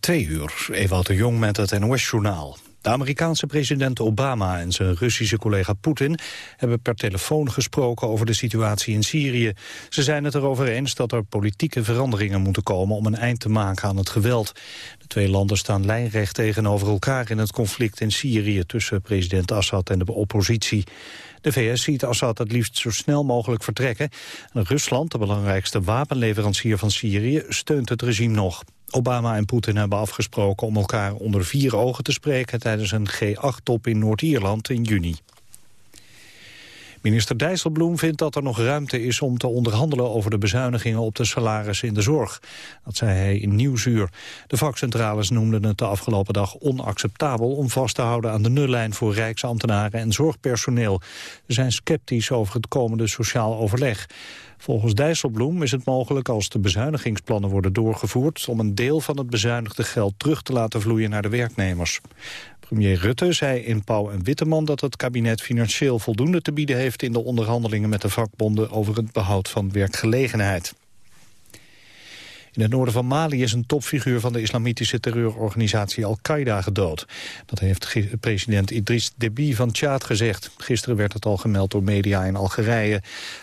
Twee uur, Ewout de Jong met het NOS-journaal. De Amerikaanse president Obama en zijn Russische collega Poetin hebben per telefoon gesproken over de situatie in Syrië. Ze zijn het erover eens dat er politieke veranderingen moeten komen om een eind te maken aan het geweld. De twee landen staan lijnrecht tegenover elkaar in het conflict in Syrië tussen president Assad en de oppositie. De VS ziet Assad het liefst zo snel mogelijk vertrekken. Rusland, de belangrijkste wapenleverancier van Syrië, steunt het regime nog. Obama en Poetin hebben afgesproken om elkaar onder vier ogen te spreken... tijdens een G8-top in Noord-Ierland in juni. Minister Dijsselbloem vindt dat er nog ruimte is om te onderhandelen over de bezuinigingen op de salarissen in de zorg. Dat zei hij in Nieuwsuur. De vakcentrales noemden het de afgelopen dag onacceptabel om vast te houden aan de nullijn voor rijksambtenaren en zorgpersoneel. Ze zijn sceptisch over het komende sociaal overleg. Volgens Dijsselbloem is het mogelijk als de bezuinigingsplannen worden doorgevoerd... om een deel van het bezuinigde geld terug te laten vloeien naar de werknemers. Premier Rutte zei in Pauw en Witteman dat het kabinet financieel voldoende te bieden heeft... in de onderhandelingen met de vakbonden over het behoud van werkgelegenheid. In het noorden van Mali is een topfiguur van de islamitische terreurorganisatie Al-Qaeda gedood. Dat heeft president Idris Deby van Tjaad gezegd. Gisteren werd het al gemeld door media in Algerije. Het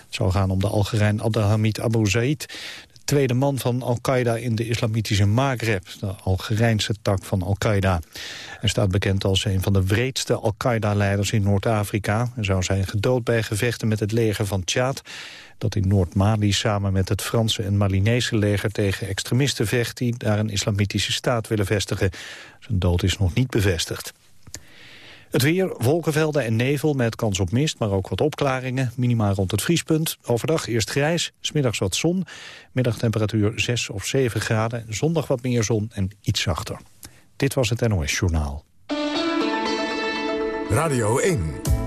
zou gaan om de Algerijn Abdelhamid Abu Zaid, de tweede man van Al-Qaeda in de islamitische Maghreb, de Algerijnse tak van Al-Qaeda. Hij staat bekend als een van de wreedste Al-Qaeda-leiders in Noord-Afrika... en zou zijn gedood bij gevechten met het leger van Tjaad dat in Noord-Mali samen met het Franse en Malinese leger tegen extremisten vecht die daar een islamitische staat willen vestigen. Zijn dood is nog niet bevestigd. Het weer, wolkenvelden en nevel met kans op mist, maar ook wat opklaringen. Minimaal rond het vriespunt. Overdag eerst grijs, smiddags wat zon. Middagtemperatuur 6 of 7 graden. Zondag wat meer zon en iets zachter. Dit was het NOS Journaal. Radio 1.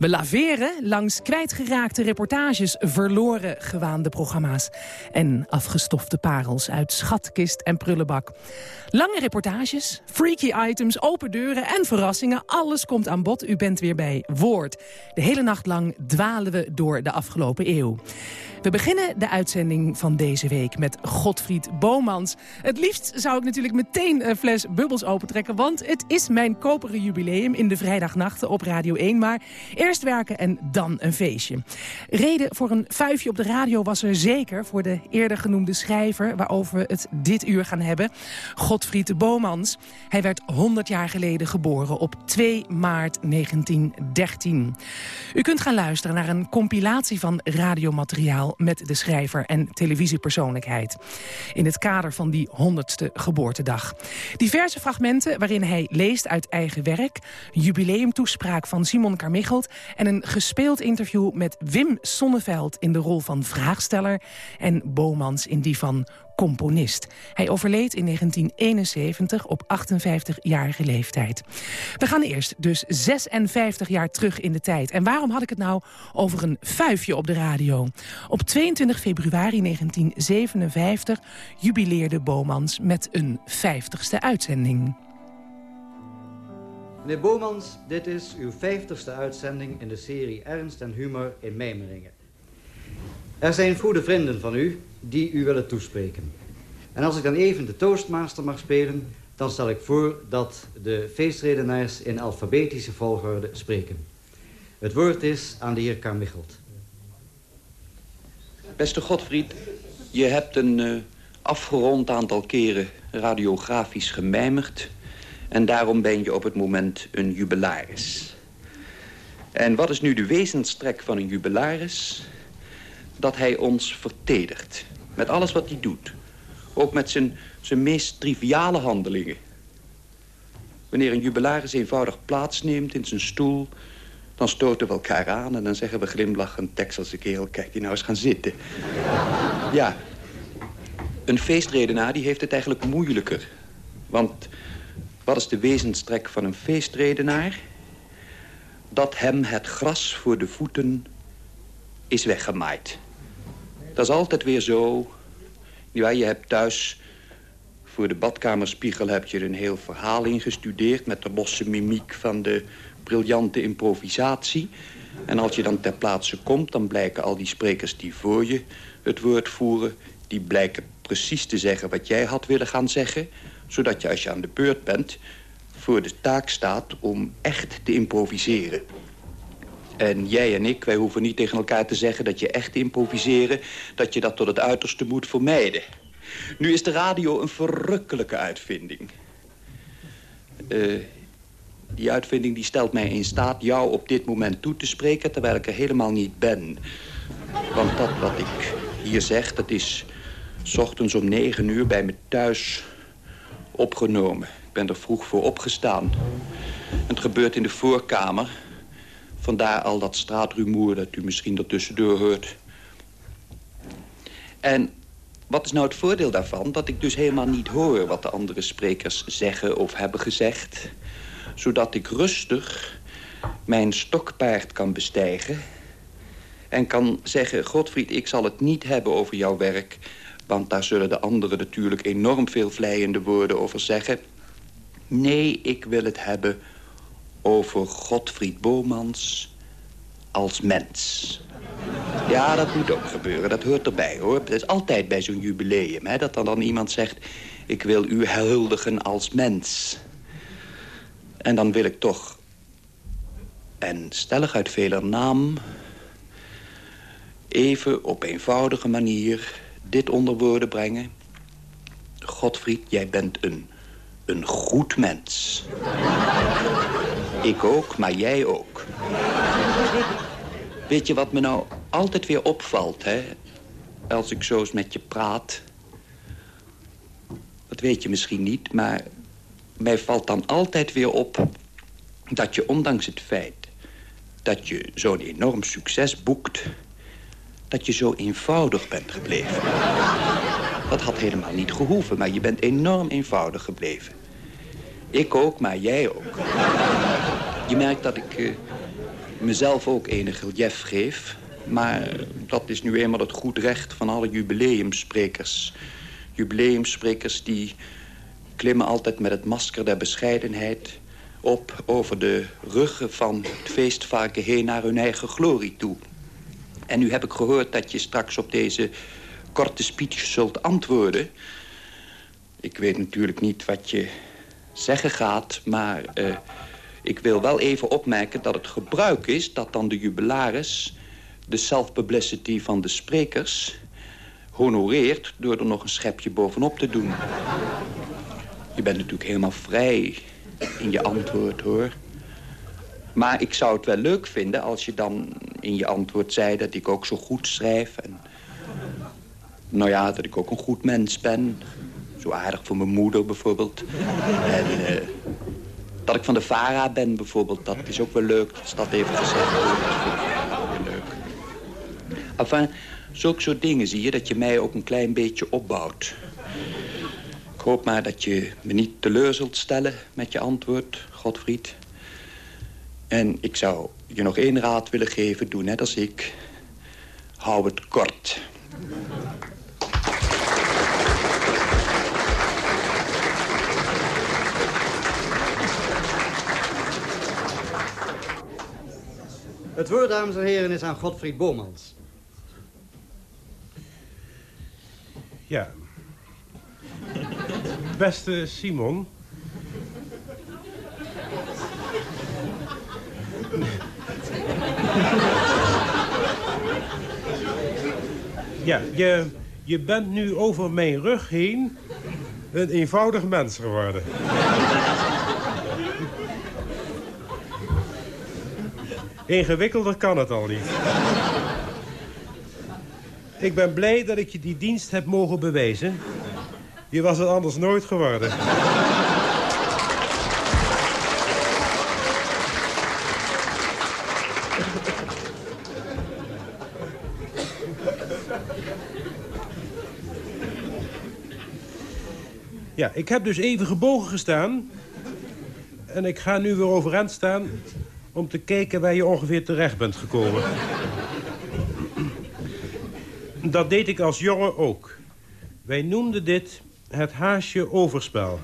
We laveren langs kwijtgeraakte reportages, verloren gewaande programma's... en afgestofte parels uit schatkist en prullenbak. Lange reportages, freaky items, open deuren en verrassingen. Alles komt aan bod. U bent weer bij Woord. De hele nacht lang dwalen we door de afgelopen eeuw. We beginnen de uitzending van deze week met Godfried Bomans. Het liefst zou ik natuurlijk meteen een fles bubbels opentrekken... want het is mijn koperen jubileum in de vrijdagnachten op Radio 1. Maar eerst werken en dan een feestje. Reden voor een vuifje op de radio was er zeker... voor de eerder genoemde schrijver waarover we het dit uur gaan hebben. Godfried Bomans. Hij werd 100 jaar geleden geboren op 2 maart 1913. U kunt gaan luisteren naar een compilatie van radiomateriaal met de schrijver en televisiepersoonlijkheid. In het kader van die 100ste geboortedag. Diverse fragmenten waarin hij leest uit eigen werk... jubileumtoespraak van Simon Carmichelt... en een gespeeld interview met Wim Sonneveld in de rol van vraagsteller... en Bomans in die van componist. Hij overleed in 1971 op 58-jarige leeftijd. We gaan eerst dus 56 jaar terug in de tijd. En waarom had ik het nou over een vuifje op de radio? Op 22 februari 1957 jubileerde Bomans met een 50ste uitzending. Meneer Bomans, dit is uw 50ste uitzending in de serie Ernst en Humor in Mijmeringen. Er zijn goede vrienden van u die u willen toespreken. En als ik dan even de toastmaster mag spelen... dan stel ik voor dat de feestredenaars in alfabetische volgorde spreken. Het woord is aan de heer Carmichelt. Beste Godfried, je hebt een uh, afgerond aantal keren radiografisch gemijmerd... en daarom ben je op het moment een jubilaris. En wat is nu de wezenstrek van een jubilaris? Dat hij ons vertedert. Met alles wat hij doet. Ook met zijn, zijn meest triviale handelingen. Wanneer een jubilaris eenvoudig plaatsneemt in zijn stoel... dan stoten we elkaar aan en dan zeggen we glimlachend... Texelse kerel, kijk die nou eens gaan zitten. Ja, een feestredenaar die heeft het eigenlijk moeilijker. Want Wat is de wezenstrek van een feestredenaar? Dat hem het gras voor de voeten is weggemaaid. Dat is altijd weer zo. Ja, je hebt thuis voor de badkamerspiegel heb je een heel verhaal ingestudeerd... met de losse mimiek van de briljante improvisatie. En als je dan ter plaatse komt, dan blijken al die sprekers die voor je het woord voeren... die blijken precies te zeggen wat jij had willen gaan zeggen... zodat je als je aan de beurt bent voor de taak staat om echt te improviseren. En jij en ik, wij hoeven niet tegen elkaar te zeggen dat je echt improviseren... dat je dat tot het uiterste moet vermijden. Nu is de radio een verrukkelijke uitvinding. Uh, die uitvinding die stelt mij in staat jou op dit moment toe te spreken... terwijl ik er helemaal niet ben. Want dat wat ik hier zeg, dat is... S ochtends om negen uur bij me thuis opgenomen. Ik ben er vroeg voor opgestaan. het gebeurt in de voorkamer. Vandaar al dat straatrumoer dat u misschien ertussendoor hoort. En wat is nou het voordeel daarvan? Dat ik dus helemaal niet hoor wat de andere sprekers zeggen of hebben gezegd. Zodat ik rustig mijn stokpaard kan bestijgen... en kan zeggen, Godfried, ik zal het niet hebben over jouw werk... want daar zullen de anderen natuurlijk enorm veel vleiende woorden over zeggen. Nee, ik wil het hebben over Godfried Bomans als mens. Ja, dat moet ook gebeuren. Dat hoort erbij, hoor. Het is altijd bij zo'n jubileum, hè, dat er dan iemand zegt... ik wil u huldigen als mens. En dan wil ik toch... en stellig uit veler naam... even op eenvoudige manier dit onder woorden brengen. Godfried, jij bent een, een goed mens. Ik ook, maar jij ook. Weet je wat me nou altijd weer opvalt, hè? Als ik zo eens met je praat. Dat weet je misschien niet, maar mij valt dan altijd weer op... dat je ondanks het feit dat je zo'n enorm succes boekt... dat je zo eenvoudig bent gebleven. Dat had helemaal niet gehoeven, maar je bent enorm eenvoudig gebleven. Ik ook, maar jij ook. Je merkt dat ik uh, mezelf ook enig relief geef... Maar dat is nu eenmaal het goed recht van alle jubileumsprekers. Jubileumsprekers die klimmen altijd met het masker der bescheidenheid op over de ruggen van het feestvarken heen naar hun eigen glorie toe. En nu heb ik gehoord dat je straks op deze korte speech zult antwoorden. Ik weet natuurlijk niet wat je zeggen gaat, maar uh, ik wil wel even opmerken dat het gebruik is dat dan de jubilaris de self-publicity van de sprekers honoreert... door er nog een schepje bovenop te doen. Je bent natuurlijk helemaal vrij in je antwoord, hoor. Maar ik zou het wel leuk vinden als je dan in je antwoord zei... dat ik ook zo goed schrijf. En, nou ja, dat ik ook een goed mens ben. Zo aardig voor mijn moeder bijvoorbeeld. En uh, dat ik van de VARA ben bijvoorbeeld, dat is ook wel leuk. Dat dat even gezegd wordt. Enfin, zulke soort dingen zie je, dat je mij ook een klein beetje opbouwt. Ik hoop maar dat je me niet teleur zult stellen met je antwoord, Godfried. En ik zou je nog één raad willen geven, doe net als ik. Hou het kort. Het woord, dames en heren, is aan Godfried Bomans. Ja. Beste Simon. Ja, je, je bent nu over mijn rug heen een eenvoudig mens geworden. Ingewikkelder kan het al niet. Ik ben blij dat ik je die dienst heb mogen bewijzen. Je was het anders nooit geworden. Ja, ik heb dus even gebogen gestaan... En ik ga nu weer overeind staan om te kijken waar je ongeveer terecht bent gekomen. Dat deed ik als jongen ook. Wij noemden dit het haasje overspel.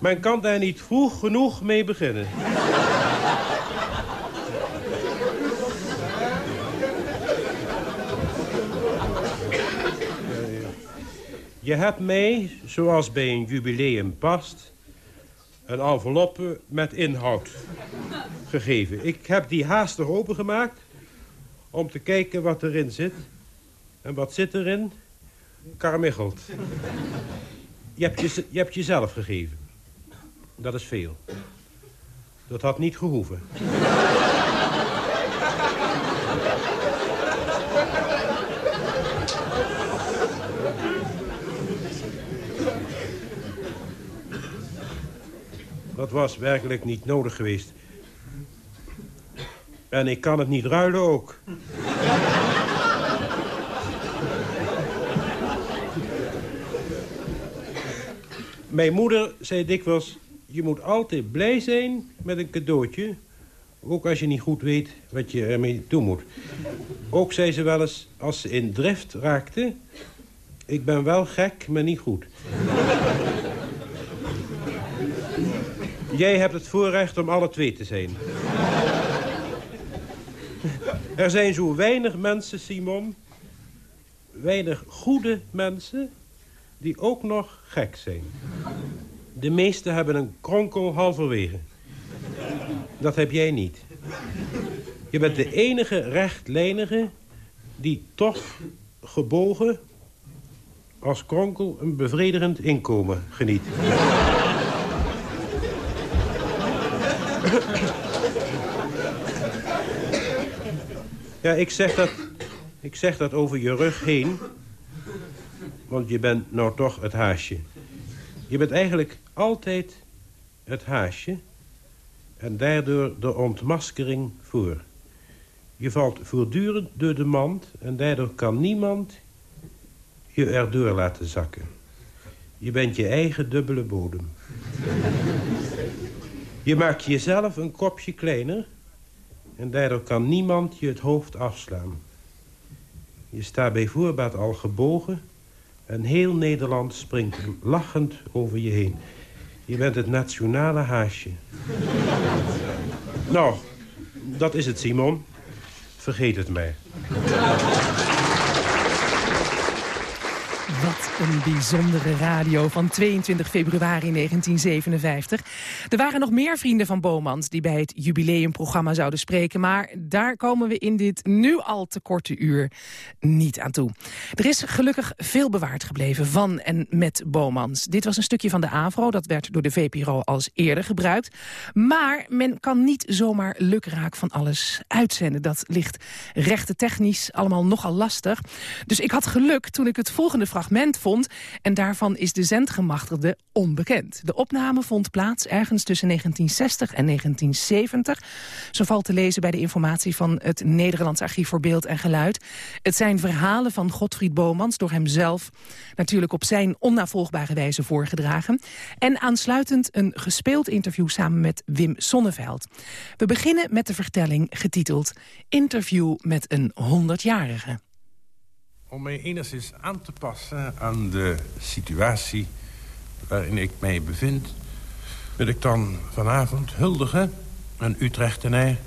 Men kan daar niet vroeg genoeg mee beginnen. Je hebt mij, zoals bij een jubileum past... een enveloppe met inhoud gegeven. Ik heb die haastig opengemaakt om te kijken wat erin zit. En wat zit erin? Karmicheld. Je hebt, je, je hebt jezelf gegeven. Dat is veel. Dat had niet gehoeven. Dat was werkelijk niet nodig geweest. En ik kan het niet ruilen ook. Mijn moeder zei dikwijls... je moet altijd blij zijn met een cadeautje... ook als je niet goed weet wat je ermee doen moet. Ook zei ze wel eens, als ze in drift raakte... ik ben wel gek, maar niet goed. Jij hebt het voorrecht om alle twee te zijn. Er zijn zo weinig mensen, Simon... weinig goede mensen... die ook nog gek zijn. De meesten hebben een kronkel halverwege. Dat heb jij niet. Je bent de enige rechtlijnige... die toch gebogen als kronkel een bevredigend inkomen geniet. Ja, ik zeg, dat, ik zeg dat over je rug heen. Want je bent nou toch het haasje. Je bent eigenlijk altijd het haasje. En daardoor de ontmaskering voor. Je valt voortdurend door de mand. En daardoor kan niemand je erdoor laten zakken. Je bent je eigen dubbele bodem. Je maakt jezelf een kopje kleiner... en daardoor kan niemand je het hoofd afslaan. Je staat bij voorbaat al gebogen... en heel Nederland springt lachend over je heen. Je bent het nationale haasje. nou, dat is het, Simon. Vergeet het mij. Wat een bijzondere radio van 22 februari 1957. Er waren nog meer vrienden van Bomans die bij het jubileumprogramma zouden spreken... maar daar komen we in dit nu al te korte uur niet aan toe. Er is gelukkig veel bewaard gebleven van en met Bomans. Dit was een stukje van de AVRO, dat werd door de VPRO als eerder gebruikt. Maar men kan niet zomaar lukraak van alles uitzenden. Dat ligt rechtentechnisch allemaal nogal lastig. Dus ik had geluk toen ik het volgende fragment vond. En daarvan is de zendgemachtigde onbekend. De opname vond plaats ergens tussen 1960 en 1970. Zo valt te lezen bij de informatie van het Nederlands Archief voor Beeld en Geluid. Het zijn verhalen van Godfried Bomans door hemzelf... natuurlijk op zijn onnavolgbare wijze voorgedragen. En aansluitend een gespeeld interview samen met Wim Sonneveld. We beginnen met de vertelling getiteld Interview met een 100-jarige om mij enigszins aan te passen aan de situatie waarin ik mij bevind... wil ik dan vanavond huldigen een Utrechtenij...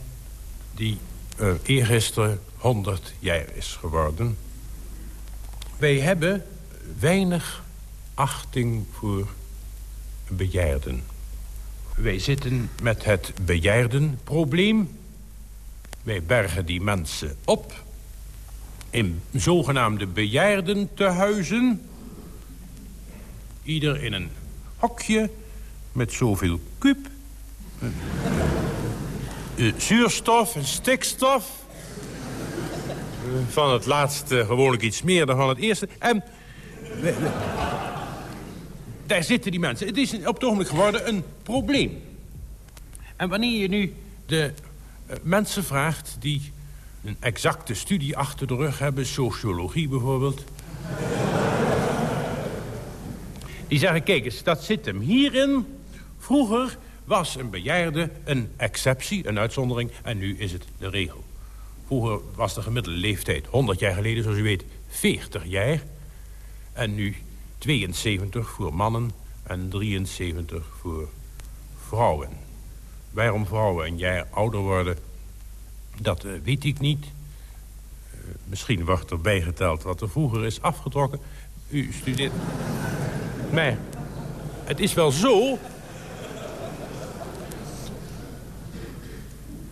die uh, eergisteren 100 jaar is geworden. Wij hebben weinig achting voor bejaarden. Wij zitten met het bejaardenprobleem. Wij bergen die mensen op in zogenaamde bejaardentehuizen. Ieder in een hokje met zoveel kuub. Uh, zuurstof en stikstof. Uh, van het laatste gewoonlijk iets meer dan van het eerste. En daar zitten die mensen. Het is op het ogenblik geworden een probleem. En wanneer je nu de mensen vraagt die een exacte studie achter de rug hebben... sociologie bijvoorbeeld... die zeggen, kijk eens, dat zit hem hierin. Vroeger was een bejaarde een exceptie, een uitzondering... en nu is het de regel. Vroeger was de gemiddelde leeftijd 100 jaar geleden, zoals u weet, 40 jaar. En nu 72 voor mannen en 73 voor vrouwen. Waarom vrouwen een jaar ouder worden, dat uh, weet ik niet. Uh, misschien wordt er bijgeteld wat er vroeger is afgetrokken. U studeert... Maar het is wel zo...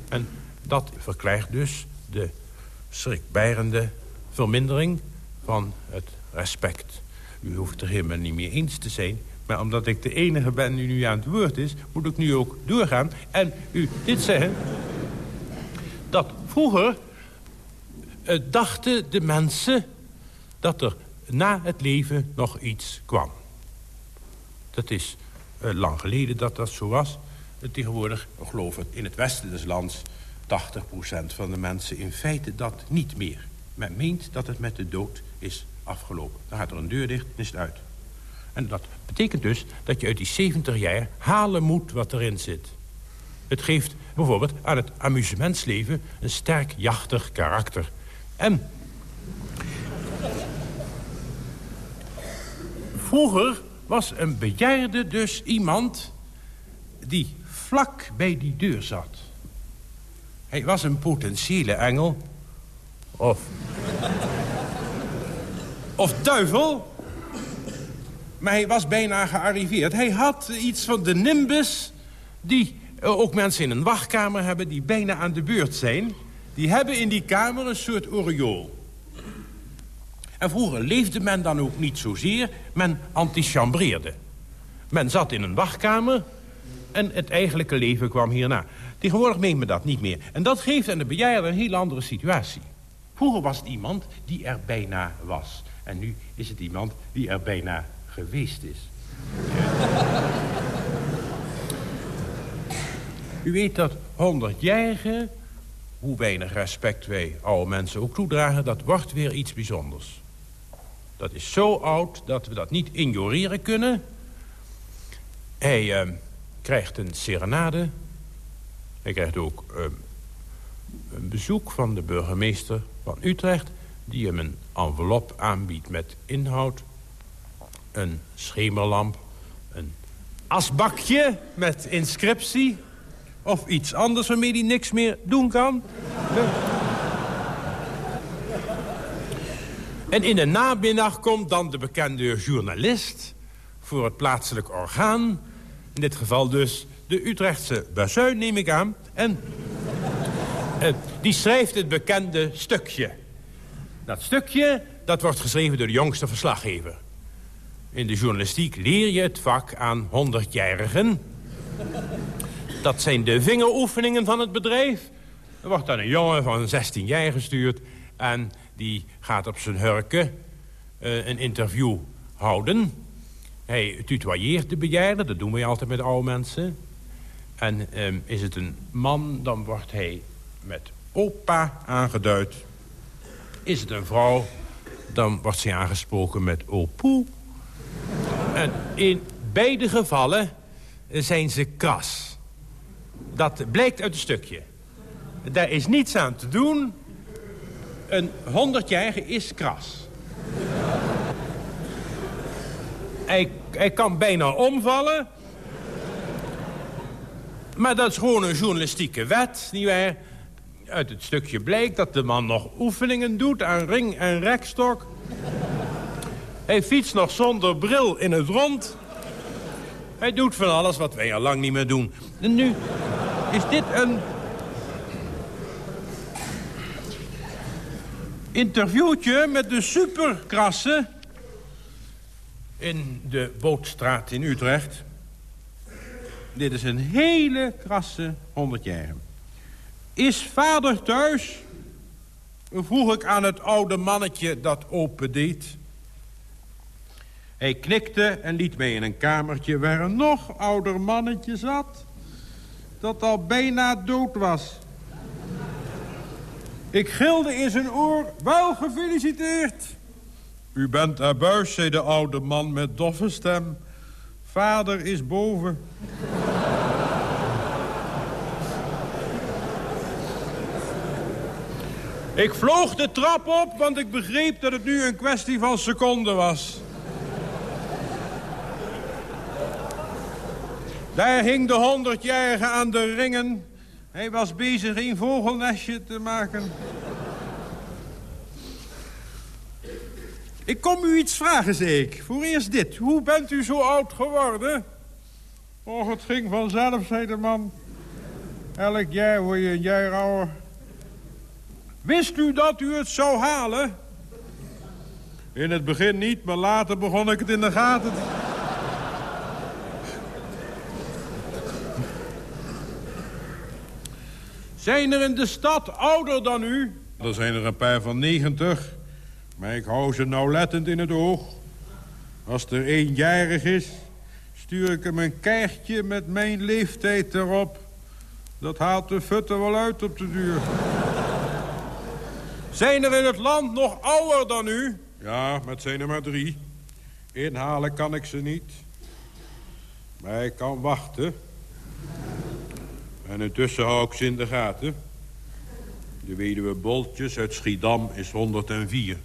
En dat verkrijgt dus de schrikbarende vermindering van het respect. U hoeft er helemaal niet meer eens te zijn... maar omdat ik de enige ben die nu aan het woord is... moet ik nu ook doorgaan en u dit zeggen... dat vroeger uh, dachten de mensen dat er na het leven nog iets kwam. Dat is uh, lang geleden dat dat zo was. Uh, tegenwoordig geloof ik in het westen des lands 80% van de mensen in feite dat niet meer. Men meent dat het met de dood is afgelopen. Dan gaat er een deur dicht en is het uit. En dat betekent dus dat je uit die 70 jaar halen moet wat erin zit. Het geeft bijvoorbeeld aan het amusementsleven een sterk jachtig karakter. En vroeger was een bejaarde dus iemand die vlak bij die deur zat. Hij was een potentiële engel. Of... of duivel. Maar hij was bijna gearriveerd. Hij had iets van de nimbus... die ook mensen in een wachtkamer hebben... die bijna aan de beurt zijn. Die hebben in die kamer een soort oriool. En vroeger leefde men dan ook niet zozeer. Men antichambreerde. Men zat in een wachtkamer... en het eigenlijke leven kwam hierna. Tegenwoordig meent men dat niet meer. En dat geeft aan de bejaarde een heel andere situatie. Vroeger was het iemand die er bijna was. En nu is het iemand die er bijna geweest is. U weet dat 100-jarigen, hoe weinig respect wij oude mensen ook toedragen... dat wordt weer iets bijzonders. Dat is zo oud dat we dat niet ignoreren kunnen. Hij uh, krijgt een serenade hij krijgt ook uh, een bezoek van de burgemeester van Utrecht... die hem een envelop aanbiedt met inhoud. Een schemerlamp, een asbakje met inscriptie... of iets anders waarmee hij niks meer doen kan. En in de namiddag komt dan de bekende journalist... voor het plaatselijk orgaan. In dit geval dus de Utrechtse bazuin, neem ik aan. En uh, die schrijft het bekende stukje. Dat stukje, dat wordt geschreven door de jongste verslaggever. In de journalistiek leer je het vak aan honderdjarigen. Dat zijn de vingeroefeningen van het bedrijf. Er wordt dan een jongen van 16 jaar gestuurd... en die gaat op zijn hurken uh, een interview houden. Hij tutoyeert de bejaarde, dat doen wij altijd met oude mensen. En um, is het een man, dan wordt hij met opa aangeduid. Is het een vrouw, dan wordt zij aangesproken met opoe. En in beide gevallen zijn ze kras. Dat blijkt uit het stukje. Daar is niets aan te doen. Een honderdjarige is kras. Hij, hij kan bijna omvallen. Maar dat is gewoon een journalistieke wet, nietwaar? Uit het stukje blijkt dat de man nog oefeningen doet aan ring en rekstok. Hij fietst nog zonder bril in het rond. Hij doet van alles wat wij al lang niet meer doen. En nu is dit een... interviewtje met de superkrasse... in de Bootstraat in Utrecht. Dit is een hele krasse honderdjarige. Is vader thuis? Vroeg ik aan het oude mannetje dat opendeed. Hij knikte en liet mij in een kamertje waar een nog ouder mannetje zat. Dat al bijna dood was. Ik gilde in zijn oor, wel gefeliciteerd. U bent abuis, zei de oude man met doffe stem. Vader is boven. Ik vloog de trap op, want ik begreep dat het nu een kwestie van seconden was. Daar hing de honderdjarige aan de ringen. Hij was bezig een vogelnestje te maken. Ik kom u iets vragen, zei ik. Voor eerst dit. Hoe bent u zo oud geworden? Och, het ging vanzelf, zei de man. Elk jaar word je een jaar ouder. Wist u dat u het zou halen? In het begin niet, maar later begon ik het in de gaten te... Zijn er in de stad ouder dan u? Er zijn er een paar van 90. Maar ik hou ze nauwlettend in het oog. Als er eenjarig is, stuur ik hem een kaartje met mijn leeftijd erop. Dat haalt de futter wel uit op de duur. Zijn er in het land nog ouder dan u? Ja, met zijn er maar drie. Inhalen kan ik ze niet. Maar ik kan wachten. En intussen hou ik ze in de gaten. De weduwe Boltjes uit Schiedam is 104.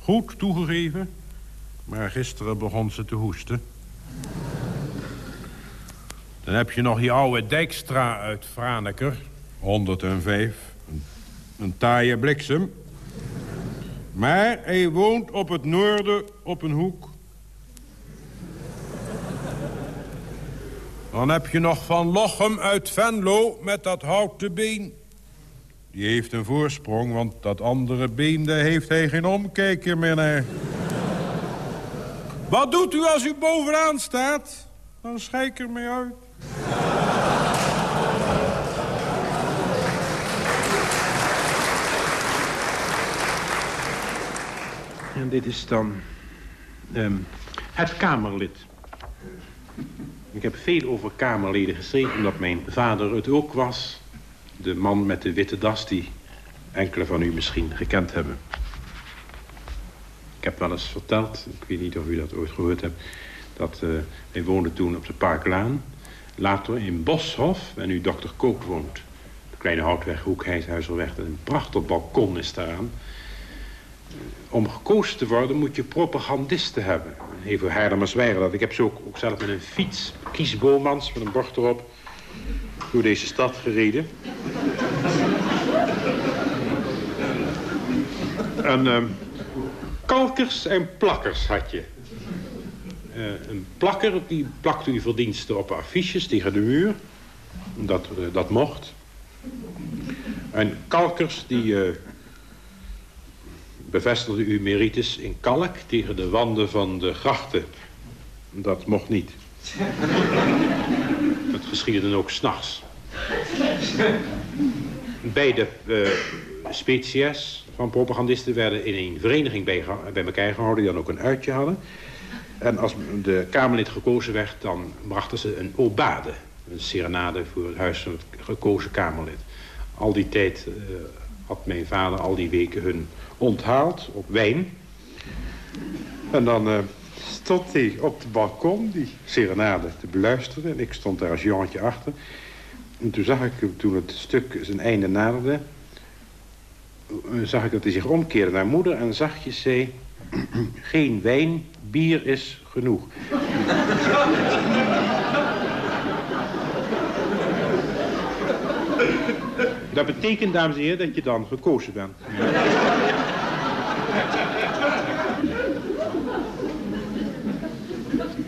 Goed toegegeven, maar gisteren begon ze te hoesten. Dan heb je nog die oude Dijkstra uit Franeker. 105. Een, een taaie bliksem. Maar hij woont op het noorden op een hoek. Dan heb je nog Van Lochem uit Venlo met dat houten been. Die heeft een voorsprong, want dat andere been, heeft hij geen omkijker meer. Wat doet u als u bovenaan staat? Dan schijk er mee uit. En dit is dan ehm, het Kamerlid. Ik heb veel over Kamerleden geschreven, omdat mijn vader het ook was. De man met de witte das die enkele van u misschien gekend hebben. Ik heb wel eens verteld, ik weet niet of u dat ooit gehoord hebt... dat uh, hij woonde toen op de Parklaan. Later in Boshof, waar nu dokter Kook woont. De kleine houtweg, hoek, Heishuizerweg. Een prachtig balkon is daaraan. Om gekozen te worden moet je propagandisten hebben. Even Haarlemers zwijgen dat. Ik heb ze ook, ook zelf met een fiets, Kies Bomans, met een bord erop... door deze stad gereden. en uh, kalkers en plakkers had je. Uh, een plakker, die plakte uw verdiensten op affiches tegen de muur. Dat, uh, dat mocht. En kalkers, die bevestigden uw merites in kalk tegen de wanden van de grachten. Dat mocht niet. Dat geschiedde dan ook s'nachts. Beide uh, species van propagandisten werden in een vereniging bij, bij elkaar gehouden... die dan ook een uitje hadden. En als de Kamerlid gekozen werd, dan brachten ze een obade. Een serenade voor het huis van het gekozen Kamerlid. Al die tijd uh, had mijn vader al die weken hun onthaald op wijn. En dan uh, stond hij op het balkon die serenade te beluisteren. En ik stond daar als jongetje achter. En toen zag ik, toen het stuk zijn einde naderde... zag ik dat hij zich omkeerde naar moeder en zachtjes zei... geen wijn, bier is genoeg. Dat betekent, dames en heren, dat je dan gekozen bent.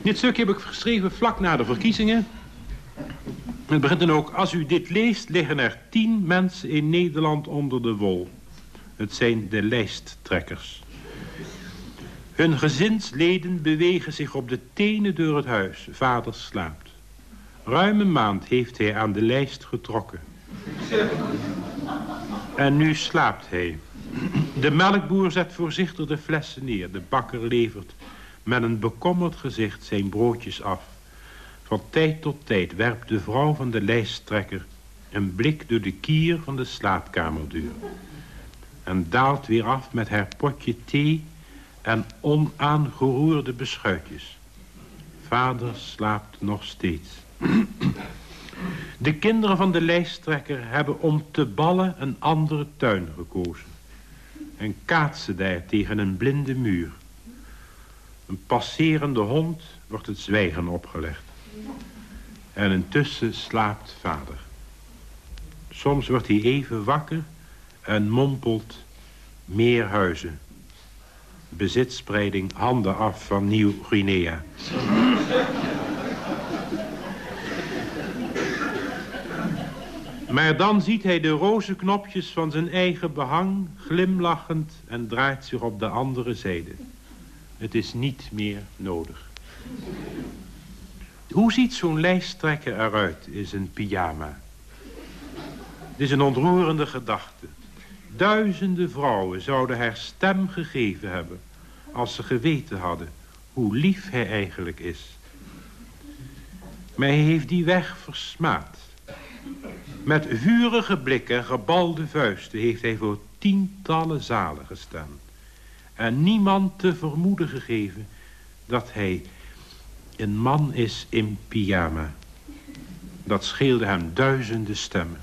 Dit stukje heb ik geschreven vlak na de verkiezingen. Het begint dan ook, als u dit leest, liggen er tien mensen in Nederland onder de wol. Het zijn de lijsttrekkers. Hun gezinsleden bewegen zich op de tenen door het huis. Vader slaapt. Ruim een maand heeft hij aan de lijst getrokken. En nu slaapt hij. De melkboer zet voorzichtig de flessen neer. De bakker levert met een bekommerd gezicht zijn broodjes af. Van tijd tot tijd werpt de vrouw van de lijsttrekker een blik door de kier van de slaapkamerdeur. En daalt weer af met haar potje thee en onaangeroerde beschuitjes. Vader slaapt nog steeds. De kinderen van de lijsttrekker hebben om te ballen een andere tuin gekozen. En kaatsen daar tegen een blinde muur. Een passerende hond wordt het zwijgen opgelegd. En intussen slaapt vader. Soms wordt hij even wakker en mompelt meer huizen. Bezitspreiding handen af van Nieuw-Guinea. Maar dan ziet hij de roze knopjes van zijn eigen behang glimlachend en draait zich op de andere zijde. Het is niet meer nodig. Hoe ziet zo'n lijsttrekker eruit in zijn pyjama? Het is een ontroerende gedachte. Duizenden vrouwen zouden haar stem gegeven hebben... als ze geweten hadden hoe lief hij eigenlijk is. Maar hij heeft die weg versmaad. Met vurige blikken en gebalde vuisten heeft hij voor tientallen zalen gestaan. En niemand te vermoeden gegeven dat hij een man is in pyjama. Dat scheelde hem duizenden stemmen.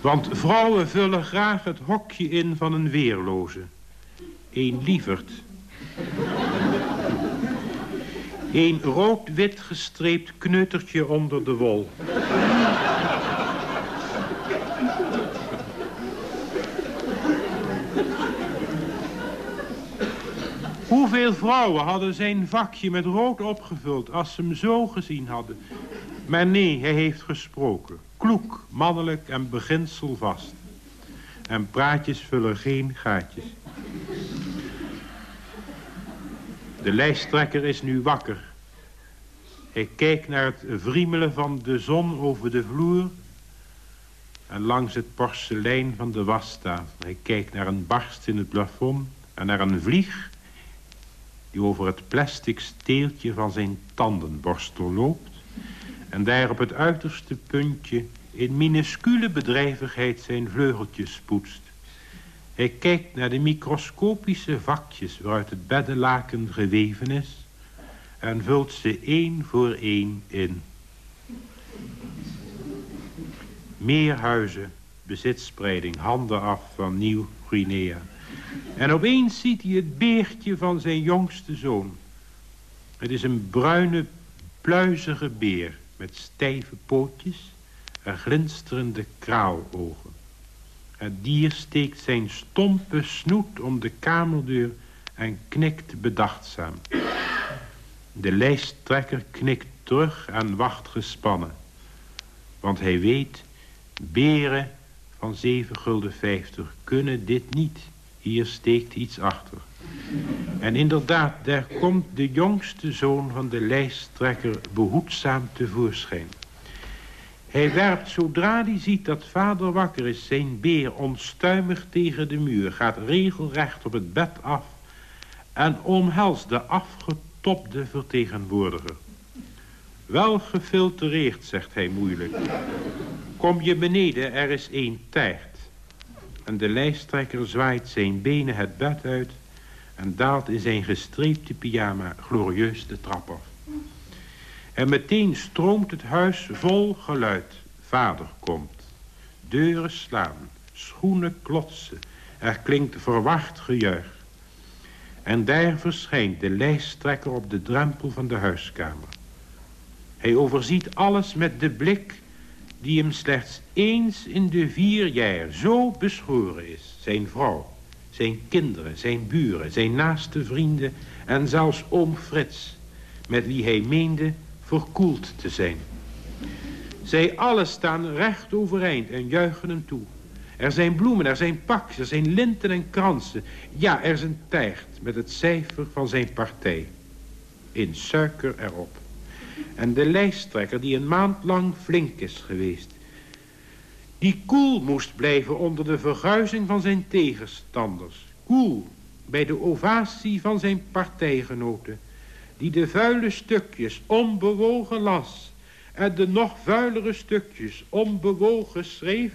Want vrouwen vullen graag het hokje in van een weerloze. Een lieverd. Een rood-wit gestreept kneutertje onder de wol. Hoeveel vrouwen hadden zijn vakje met rood opgevuld als ze hem zo gezien hadden. Maar nee, hij heeft gesproken. Kloek, mannelijk en beginselvast. En praatjes vullen geen gaatjes. De lijsttrekker is nu wakker. Hij kijkt naar het wriemelen van de zon over de vloer... en langs het porselein van de wastafel. Hij kijkt naar een barst in het plafond en naar een vlieg... die over het plastic steeltje van zijn tandenborstel loopt... en daar op het uiterste puntje in minuscule bedrijvigheid zijn vleugeltjes poetst. Hij kijkt naar de microscopische vakjes waaruit het beddenlaken geweven is... en vult ze één voor één in. Meer huizen, bezitspreiding, handen af van Nieuw-Guinea. En opeens ziet hij het beertje van zijn jongste zoon. Het is een bruine, pluizige beer met stijve pootjes en glinsterende kraalogen. Het dier steekt zijn stompe snoet om de kamerdeur en knikt bedachtzaam. De lijsttrekker knikt terug en wacht gespannen. Want hij weet, beren van 7 gulden 50 kunnen dit niet. Hier steekt iets achter. En inderdaad, daar komt de jongste zoon van de lijsttrekker behoedzaam tevoorschijn. Hij werpt zodra hij ziet dat vader wakker is zijn beer onstuimig tegen de muur, gaat regelrecht op het bed af en omhelst de afgetopte vertegenwoordiger. Wel gefiltreerd, zegt hij moeilijk. Kom je beneden, er is één taart. En de lijsttrekker zwaait zijn benen het bed uit en daalt in zijn gestreepte pyjama glorieus de trap af. En meteen stroomt het huis vol geluid. Vader komt. Deuren slaan. Schoenen klotsen. Er klinkt verwacht gejuich. En daar verschijnt de lijsttrekker op de drempel van de huiskamer. Hij overziet alles met de blik die hem slechts eens in de vier jaar zo beschoren is. Zijn vrouw, zijn kinderen, zijn buren, zijn naaste vrienden en zelfs oom Frits, met wie hij meende verkoeld te zijn. Zij allen staan recht overeind en juichen hem toe. Er zijn bloemen, er zijn pakjes, er zijn linten en kransen. Ja, er is een tijgt met het cijfer van zijn partij. In suiker erop. En de lijsttrekker die een maand lang flink is geweest. Die koel moest blijven onder de verguizing van zijn tegenstanders. Koel bij de ovatie van zijn partijgenoten die de vuile stukjes onbewogen las en de nog vuilere stukjes onbewogen schreef?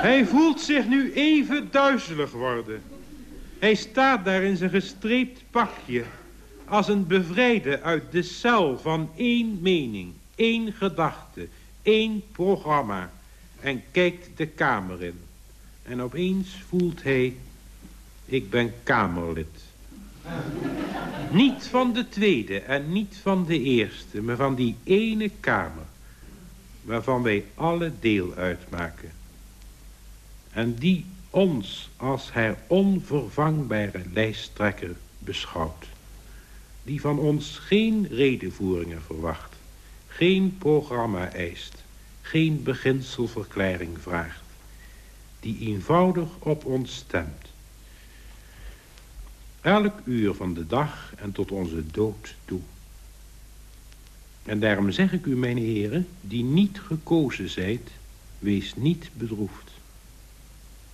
Hij voelt zich nu even duizelig worden. Hij staat daar in zijn gestreept pakje als een bevrijde uit de cel van één mening, één gedachte, één programma en kijkt de kamer in. En opeens voelt hij, ik ben kamerlid. Niet van de tweede en niet van de eerste, maar van die ene kamer, waarvan wij alle deel uitmaken. En die ons als haar onvervangbare lijsttrekker beschouwt. Die van ons geen redenvoeringen verwacht, geen programma eist, geen beginselverklaring vraagt. Die eenvoudig op ons stemt. Elk uur van de dag en tot onze dood toe. En daarom zeg ik u, mijn heren, die niet gekozen zijt, wees niet bedroefd.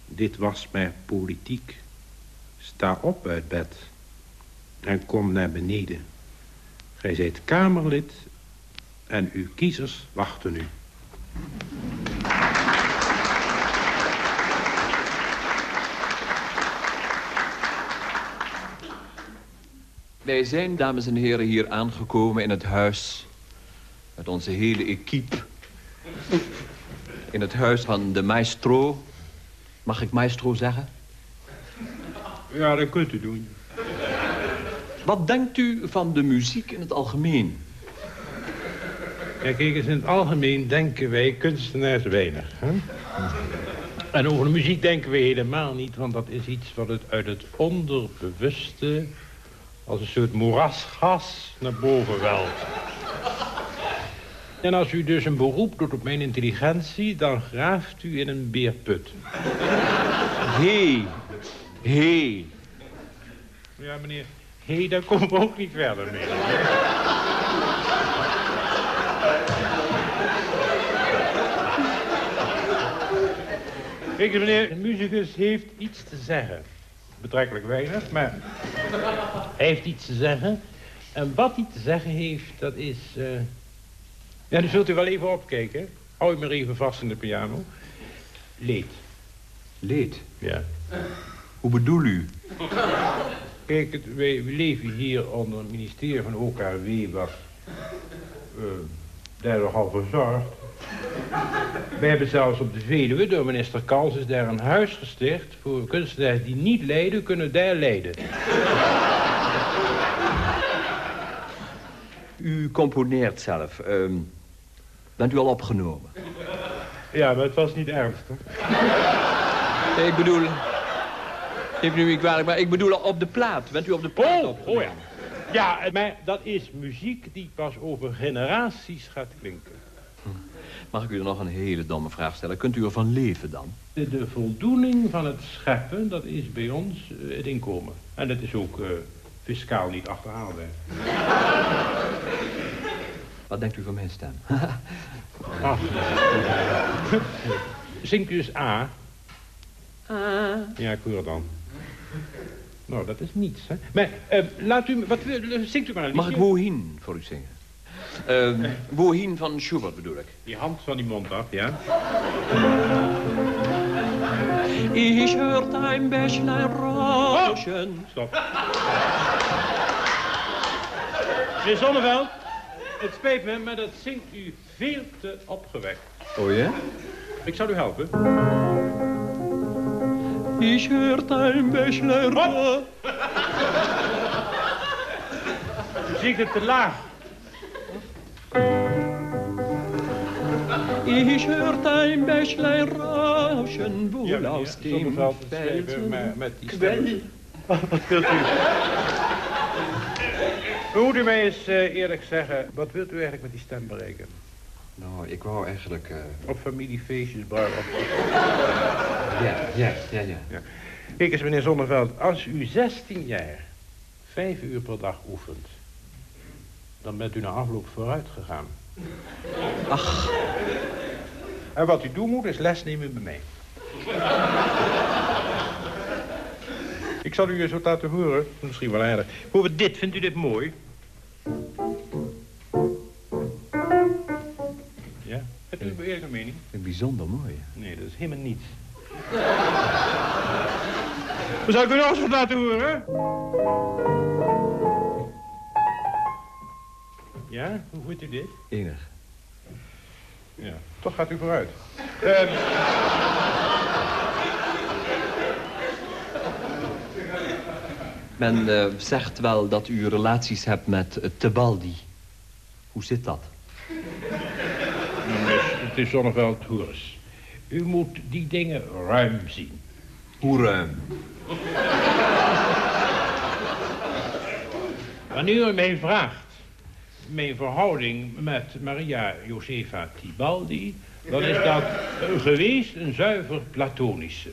Dit was maar politiek. Sta op uit bed en kom naar beneden. Gij zijt Kamerlid en uw kiezers wachten u. Wij zijn, dames en heren, hier aangekomen in het huis... met onze hele equipe. In het huis van de maestro. Mag ik maestro zeggen? Ja, dat kunt u doen. Wat denkt u van de muziek in het algemeen? Ja, kijk eens, in het algemeen denken wij kunstenaars weinig. Hè? En over de muziek denken we helemaal niet, want dat is iets wat het uit het onderbewuste... als een soort moerasgas naar boven welt. En als u dus een beroep doet op mijn intelligentie... dan graaft u in een beerput. Hé, hé. Ja, meneer. Hé, hey, daar komen we ook niet verder mee. Kijk, meneer, een muzikus heeft iets te zeggen. Betrekkelijk weinig, maar hij heeft iets te zeggen. En wat hij te zeggen heeft, dat is... Uh... Ja, nu zult u wel even opkijken. Hou je maar even vast in de piano. Leed. Leed? Ja. Hoe bedoel u? Kijk, wij, leven hier onder het ministerie van OKW... wat uh, daar nogal voor zorgt. Wij hebben zelfs op de Veluwe, door minister Kals... is daar een huis gesticht voor kunstenaars die niet lijden... kunnen daar lijden. U componeert zelf. Uh, bent u al opgenomen? Ja, maar het was niet ernstig. Nee, ik bedoel... Neem nu niet kwalijk, maar ik bedoel op de plaat. Bent u op de plaat oh, oh ja. Ja, maar dat is muziek die pas over generaties gaat klinken. Mag ik u nog een hele domme vraag stellen? Kunt u ervan leven dan? De, de voldoening van het scheppen, dat is bij ons uh, het inkomen. En dat is ook uh, fiscaal niet achterhaalbaar. Wat denkt u van mijn stem? Ach. Zingt u eens A? A. Ja, ik hoor dan. Nou, dat is niets, hè. Maar, uh, laat u... Wat, zingt u maar een Mag ik Wohin voor u zingen? Uh, Wohin van Schubert bedoel ik. Die hand van die mond af, ja. Ich hört ein Bächlein rauschen. Oh, stop. Meneer Zonneveld, het spijt me, maar dat zingt u veel te opgewekt. Oh ja? Ik zal u helpen. Ich hört ein Bächlein. U zingt het te laag. Ich hört ein Bächlein rauschen, wohl ja, aus dem Felsen met die Quell. Wat wilt u? Moet u mij eens uh, eerlijk zeggen, wat wilt u eigenlijk met die stem bereiken? Nou, ik wou eigenlijk... Uh... Op familiefeestjes, bruiloft. ja, ja, ja, ja, ja. Kijk eens, meneer Zonneveld, als u 16 jaar vijf uur per dag oefent... dan bent u na afloop vooruit gegaan. Ach. En wat u doen moet, is les nemen bij mij. Ik zal u eens wat laten horen. Misschien wel aardig. Bijvoorbeeld dit. Vindt u dit mooi? Ja? Hebt u een eerlijke mening? Een bijzonder mooi. Nee, dat is helemaal niets. Dan zou ik u nog eens wat laten horen? Ja? Hoe vindt u dit? Enig. Ja, toch gaat u vooruit. Ehm Men eh, zegt wel dat u relaties hebt met uh, Tebaldi. Hoe zit dat? Meneer, het is Zonneveld Hoers. U moet die dingen ruim zien. Hoe ruim? Wanneer u mij vraagt mijn verhouding met Maria Josefa Tibaldi... dan is dat uh, geweest een zuiver platonische.